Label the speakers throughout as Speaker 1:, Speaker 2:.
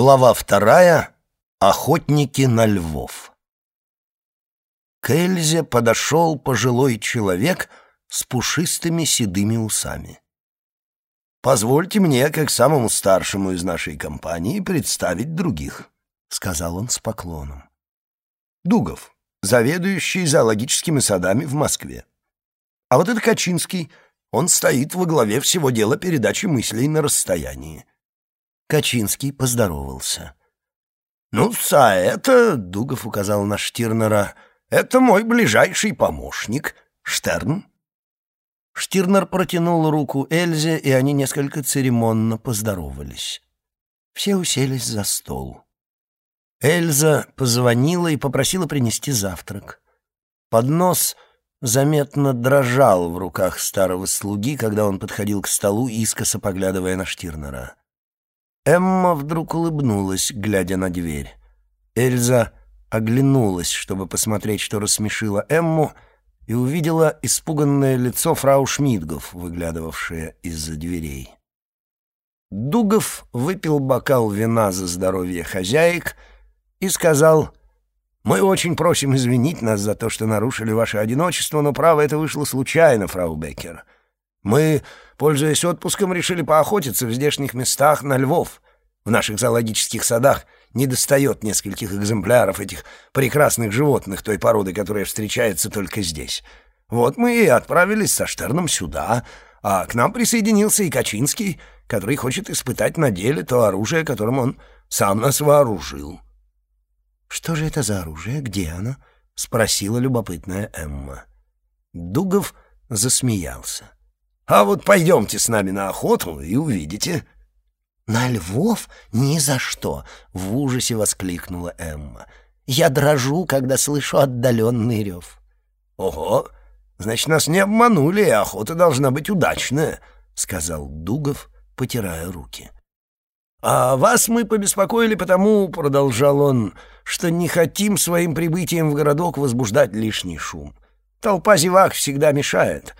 Speaker 1: Глава вторая. Охотники на львов. К Эльзе подошел пожилой человек с пушистыми седыми усами. «Позвольте мне, как самому старшему из нашей компании, представить других», — сказал он с поклоном. «Дугов, заведующий зоологическими садами в Москве. А вот это Качинский, он стоит во главе всего дела передачи мыслей на расстоянии. Качинский поздоровался. «Ну, а это, — Дугов указал на Штирнера, — это мой ближайший помощник, Штерн». Штирнер протянул руку Эльзе, и они несколько церемонно поздоровались. Все уселись за стол. Эльза позвонила и попросила принести завтрак. Поднос заметно дрожал в руках старого слуги, когда он подходил к столу, искоса поглядывая на Штирнера. Эмма вдруг улыбнулась, глядя на дверь. Эльза оглянулась, чтобы посмотреть, что рассмешило Эмму, и увидела испуганное лицо фрау Шмидгов, выглядывавшее из-за дверей. Дугов выпил бокал вина за здоровье хозяек и сказал, «Мы очень просим извинить нас за то, что нарушили ваше одиночество, но, право, это вышло случайно, фрау Беккер. Мы, пользуясь отпуском, решили поохотиться в здешних местах на львов. В наших зоологических садах недостает нескольких экземпляров этих прекрасных животных той породы, которая встречается только здесь. Вот мы и отправились со Штерном сюда, а к нам присоединился и Качинский, который хочет испытать на деле то оружие, которым он сам нас вооружил. «Что же это за оружие? Где оно?» — спросила любопытная Эмма. Дугов засмеялся. А вот пойдемте с нами на охоту и увидите». «На львов? Ни за что!» — в ужасе воскликнула Эмма. «Я дрожу, когда слышу отдаленный рев». «Ого! Значит, нас не обманули, и охота должна быть удачная», — сказал Дугов, потирая руки. «А вас мы побеспокоили потому, — продолжал он, — что не хотим своим прибытием в городок возбуждать лишний шум. Толпа зевак всегда мешает,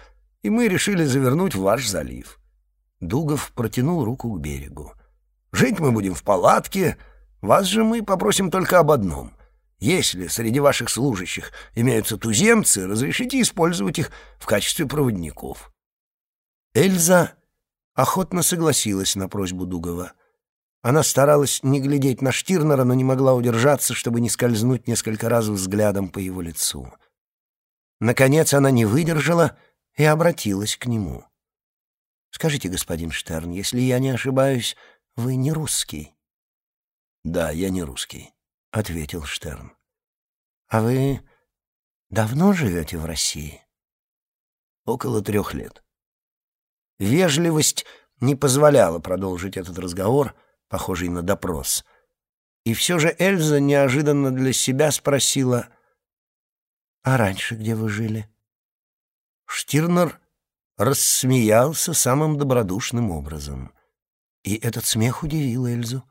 Speaker 1: и мы решили завернуть в ваш залив. Дугов протянул руку к берегу. Жить мы будем в палатке, вас же мы попросим только об одном. Если среди ваших служащих имеются туземцы, разрешите использовать их в качестве проводников. Эльза охотно согласилась на просьбу Дугова. Она старалась не глядеть на Штирнера, но не могла удержаться, чтобы не скользнуть несколько раз взглядом по его лицу. Наконец она не выдержала и обратилась к нему. «Скажите, господин Штерн, если я не ошибаюсь, вы не русский?» «Да, я не русский», — ответил Штерн. «А вы давно живете в России?» «Около трех лет». Вежливость не позволяла продолжить этот разговор, похожий на допрос. И все же Эльза неожиданно для себя спросила, «А раньше где вы жили?» Штирнер рассмеялся самым добродушным образом. И этот смех удивил Эльзу.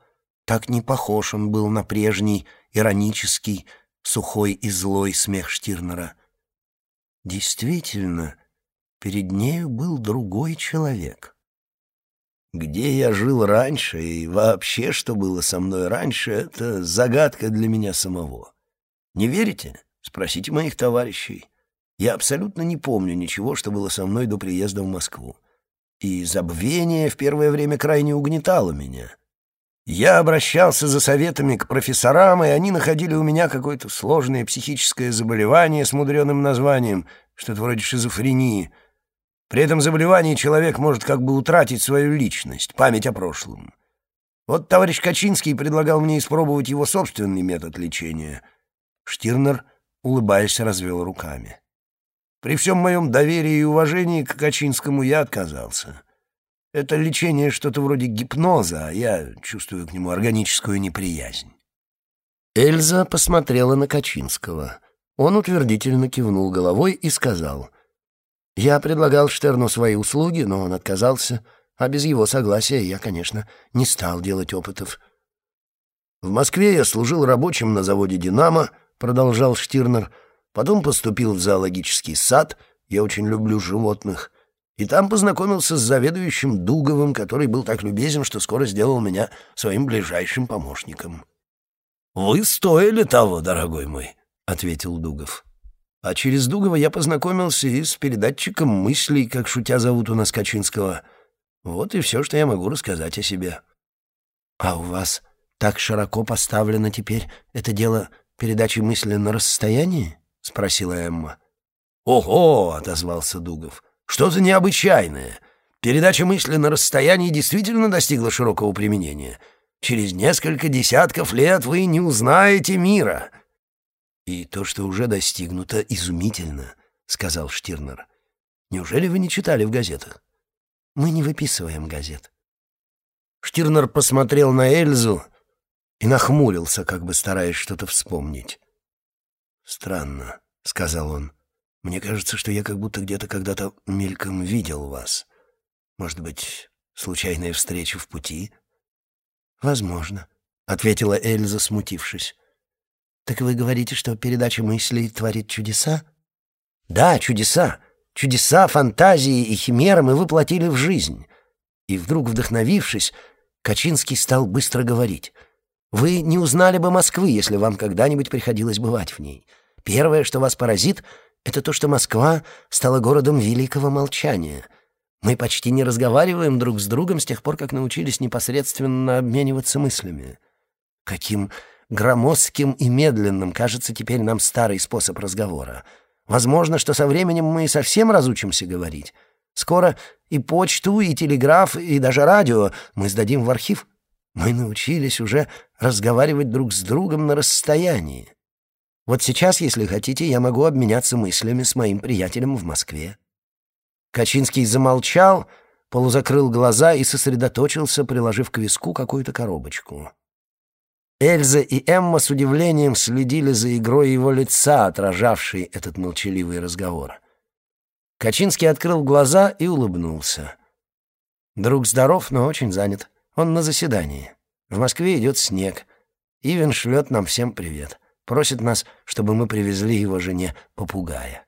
Speaker 1: Так не похож он был на прежний, иронический, сухой и злой смех Штирнера. Действительно, перед нею был другой человек. Где я жил раньше и вообще, что было со мной раньше, это загадка для меня самого. Не верите? Спросите моих товарищей. Я абсолютно не помню ничего, что было со мной до приезда в Москву. И забвение в первое время крайне угнетало меня. Я обращался за советами к профессорам, и они находили у меня какое-то сложное психическое заболевание с мудреным названием, что-то вроде шизофрении. При этом заболевании человек может как бы утратить свою личность, память о прошлом. Вот товарищ Качинский предлагал мне испробовать его собственный метод лечения. Штирнер, улыбаясь, развел руками. При всем моем доверии и уважении к Качинскому я отказался. Это лечение что-то вроде гипноза, а я чувствую к нему органическую неприязнь. Эльза посмотрела на Качинского. Он утвердительно кивнул головой и сказал, «Я предлагал Штерну свои услуги, но он отказался, а без его согласия я, конечно, не стал делать опытов». «В Москве я служил рабочим на заводе «Динамо», — продолжал Штирнер, — Потом поступил в зоологический сад, я очень люблю животных, И там познакомился с заведующим Дуговым, который был так любезен, что скоро сделал меня своим ближайшим помощником. «Вы стоили того, дорогой мой», — ответил Дугов. А через Дугова я познакомился и с передатчиком мыслей, как шутя зовут у нас Качинского. Вот и все, что я могу рассказать о себе. «А у вас так широко поставлено теперь это дело передачи мысли на расстоянии?» — спросила Эмма. «Ого!» — отозвался Дугов. «Что-то необычайное. Передача мысли на расстоянии действительно достигла широкого применения. Через несколько десятков лет вы не узнаете мира». «И то, что уже достигнуто, изумительно», — сказал Штирнер. «Неужели вы не читали в газетах?» «Мы не выписываем газет». Штирнер посмотрел на Эльзу и нахмурился, как бы стараясь что-то вспомнить. «Странно», — сказал он. «Мне кажется, что я как будто где-то когда-то мельком видел вас. Может быть, случайная встреча в пути?» «Возможно», — ответила Эльза, смутившись. «Так вы говорите, что передача мыслей творит чудеса?» «Да, чудеса. Чудеса, фантазии и химеры мы воплотили в жизнь». И вдруг, вдохновившись, Качинский стал быстро говорить. «Вы не узнали бы Москвы, если вам когда-нибудь приходилось бывать в ней. Первое, что вас поразит, это то, что Москва стала городом великого молчания. Мы почти не разговариваем друг с другом с тех пор, как научились непосредственно обмениваться мыслями. Каким громоздким и медленным кажется теперь нам старый способ разговора. Возможно, что со временем мы и совсем разучимся говорить. Скоро и почту, и телеграф, и даже радио мы сдадим в архив. Мы научились уже разговаривать друг с другом на расстоянии. Вот сейчас, если хотите, я могу обменяться мыслями с моим приятелем в Москве». Качинский замолчал, полузакрыл глаза и сосредоточился, приложив к виску какую-то коробочку. Эльза и Эмма с удивлением следили за игрой его лица, отражавшей этот молчаливый разговор. Качинский открыл глаза и улыбнулся. «Друг здоров, но очень занят. Он на заседании. В Москве идет снег. Ивен шлет нам всем привет. Просит нас, чтобы мы привезли его жене попугая».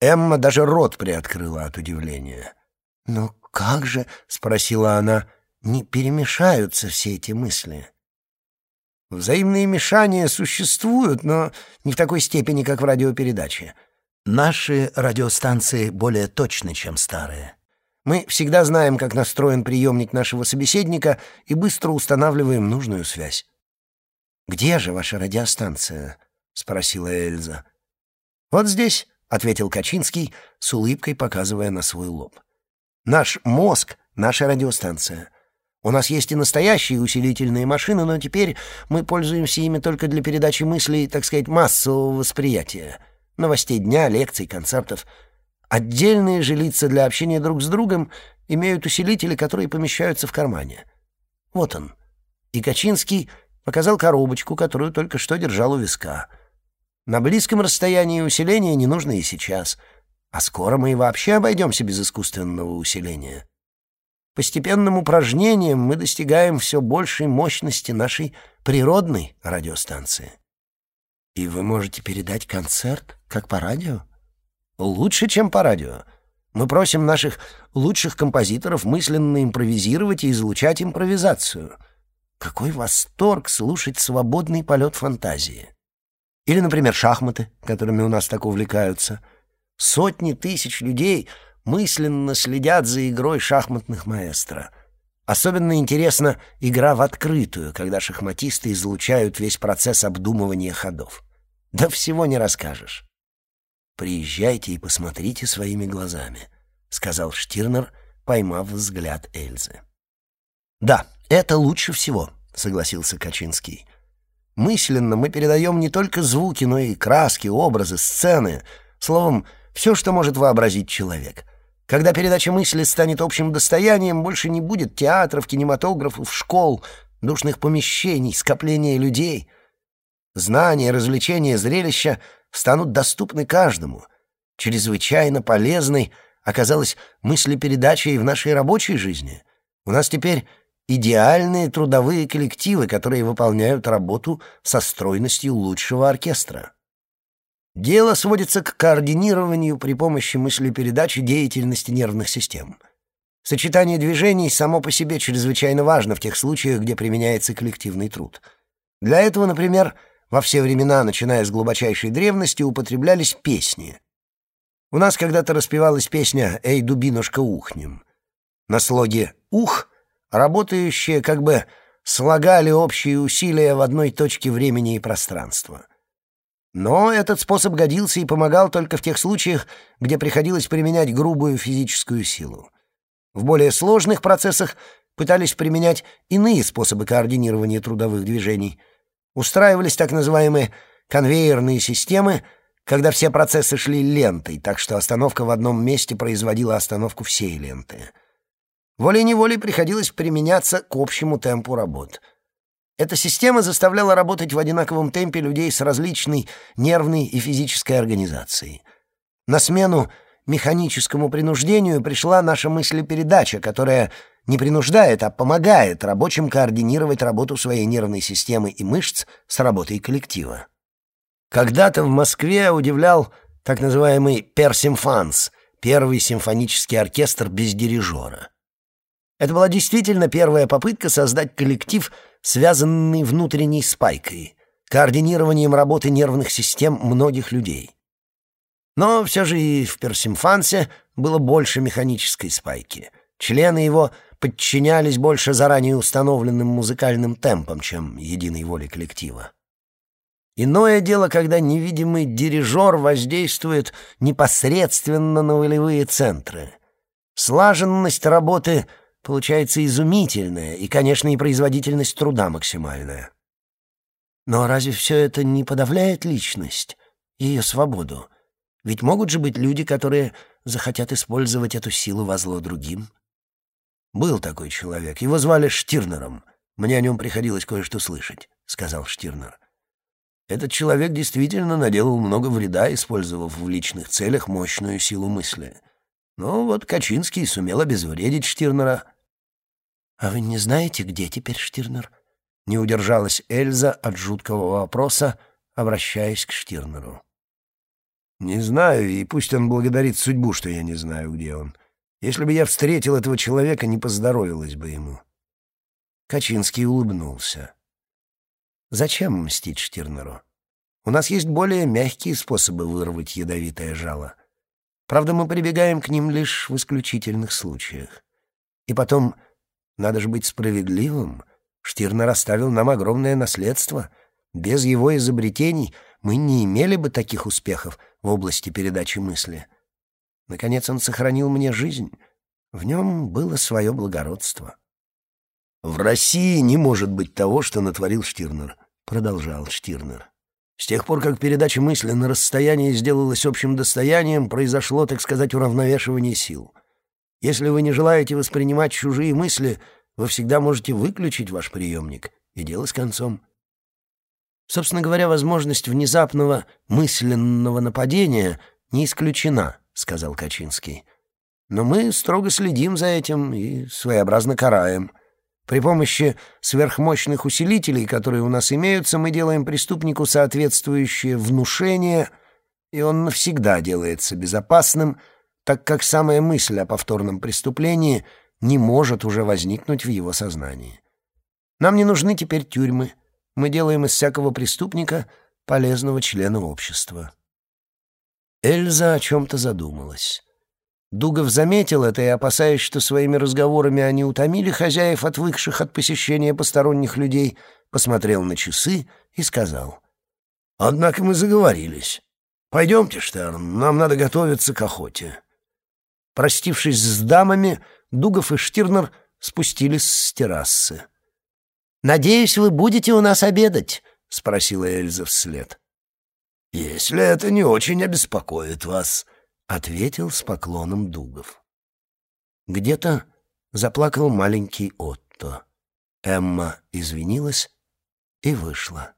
Speaker 1: Эмма даже рот приоткрыла от удивления. «Ну как же?» — спросила она. «Не перемешаются все эти мысли?» Взаимные мешания существуют, но не в такой степени, как в радиопередаче. Наши радиостанции более точны, чем старые. Мы всегда знаем, как настроен приемник нашего собеседника и быстро устанавливаем нужную связь. «Где же ваша радиостанция?» — спросила Эльза. «Вот здесь», — ответил Качинский, с улыбкой показывая на свой лоб. «Наш мозг — наша радиостанция. У нас есть и настоящие усилительные машины, но теперь мы пользуемся ими только для передачи мыслей, так сказать, массового восприятия. Новостей дня, лекций, концертов. Отдельные же лица для общения друг с другом имеют усилители, которые помещаются в кармане. Вот он. И Качинский показал коробочку, которую только что держал у виска. На близком расстоянии усиления не нужно и сейчас. А скоро мы и вообще обойдемся без искусственного усиления. Постепенным упражнением мы достигаем все большей мощности нашей природной радиостанции. И вы можете передать концерт, как по радио? Лучше, чем по радио. Мы просим наших лучших композиторов мысленно импровизировать и излучать импровизацию. Какой восторг слушать свободный полет фантазии. Или, например, шахматы, которыми у нас так увлекаются. Сотни тысяч людей — мысленно следят за игрой шахматных маэстро. Особенно интересна игра в открытую, когда шахматисты излучают весь процесс обдумывания ходов. Да всего не расскажешь. «Приезжайте и посмотрите своими глазами», — сказал Штирнер, поймав взгляд Эльзы. «Да, это лучше всего», — согласился Качинский. «Мысленно мы передаем не только звуки, но и краски, образы, сцены, словом, все, что может вообразить человек. Когда передача мысли станет общим достоянием, больше не будет театров, кинематографов, школ, душных помещений, скопления людей. Знания, развлечения, зрелища станут доступны каждому. Чрезвычайно полезной оказалась мыслепередача и в нашей рабочей жизни. У нас теперь идеальные трудовые коллективы, которые выполняют работу со стройностью лучшего оркестра. Дело сводится к координированию при помощи мыслепередачи деятельности нервных систем. Сочетание движений само по себе чрезвычайно важно в тех случаях, где применяется коллективный труд. Для этого, например, во все времена, начиная с глубочайшей древности, употреблялись песни. У нас когда-то распевалась песня «Эй, дубинушка, ухнем». На слоге «ух» работающие как бы слагали общие усилия в одной точке времени и пространства. Но этот способ годился и помогал только в тех случаях, где приходилось применять грубую физическую силу. В более сложных процессах пытались применять иные способы координирования трудовых движений. Устраивались так называемые конвейерные системы, когда все процессы шли лентой, так что остановка в одном месте производила остановку всей ленты. Волей-неволей приходилось применяться к общему темпу работ — эта система заставляла работать в одинаковом темпе людей с различной нервной и физической организацией. На смену механическому принуждению пришла наша мыслепередача, которая не принуждает, а помогает рабочим координировать работу своей нервной системы и мышц с работой коллектива. Когда-то в Москве удивлял так называемый «Персимфанс» — первый симфонический оркестр без дирижера. Это была действительно первая попытка создать коллектив — связанный внутренней спайкой, координированием работы нервных систем многих людей. Но все же и в Персимфансе было больше механической спайки. Члены его подчинялись больше заранее установленным музыкальным темпам, чем единой воле коллектива. Иное дело, когда невидимый дирижер воздействует непосредственно на волевые центры. Слаженность работы — получается изумительная, и, конечно, и производительность труда максимальная. Но разве все это не подавляет личность, ее свободу? Ведь могут же быть люди, которые захотят использовать эту силу во зло другим. Был такой человек, его звали Штирнером. Мне о нем приходилось кое-что слышать, — сказал Штирнер. Этот человек действительно наделал много вреда, использовав в личных целях мощную силу мысли. Но вот Качинский сумел обезвредить Штирнера — «А вы не знаете, где теперь Штирнер?» Не удержалась Эльза от жуткого вопроса, обращаясь к Штирнеру. «Не знаю, и пусть он благодарит судьбу, что я не знаю, где он. Если бы я встретил этого человека, не поздоровилась бы ему». Качинский улыбнулся. «Зачем мстить Штирнеру? У нас есть более мягкие способы вырвать ядовитое жало. Правда, мы прибегаем к ним лишь в исключительных случаях. И потом надо же быть справедливым. Штирнер оставил нам огромное наследство. Без его изобретений мы не имели бы таких успехов в области передачи мысли. Наконец он сохранил мне жизнь. В нем было свое благородство. «В России не может быть того, что натворил Штирнер», — продолжал Штирнер. «С тех пор, как передача мысли на расстоянии сделалась общим достоянием, произошло, так сказать, уравновешивание сил. Если вы не желаете воспринимать чужие мысли, вы всегда можете выключить ваш приемник, и дело с концом. Собственно говоря, возможность внезапного мысленного нападения не исключена, сказал Качинский. Но мы строго следим за этим и своеобразно караем. При помощи сверхмощных усилителей, которые у нас имеются, мы делаем преступнику соответствующее внушение, и он навсегда делается безопасным, так как самая мысль о повторном преступлении не может уже возникнуть в его сознании. Нам не нужны теперь тюрьмы. Мы делаем из всякого преступника полезного члена общества. Эльза о чем-то задумалась. Дугов заметил это и, опасаясь, что своими разговорами они утомили хозяев, отвыкших от посещения посторонних людей, посмотрел на часы и сказал. «Однако мы заговорились. Пойдемте, Штерн, нам надо готовиться к охоте». Простившись с дамами, Дугов и Штирнер спустились с террасы. «Надеюсь, вы будете у нас обедать?» — спросила Эльза вслед. «Если это не очень обеспокоит вас», — ответил с поклоном Дугов. Где-то заплакал маленький Отто. Эмма извинилась и вышла.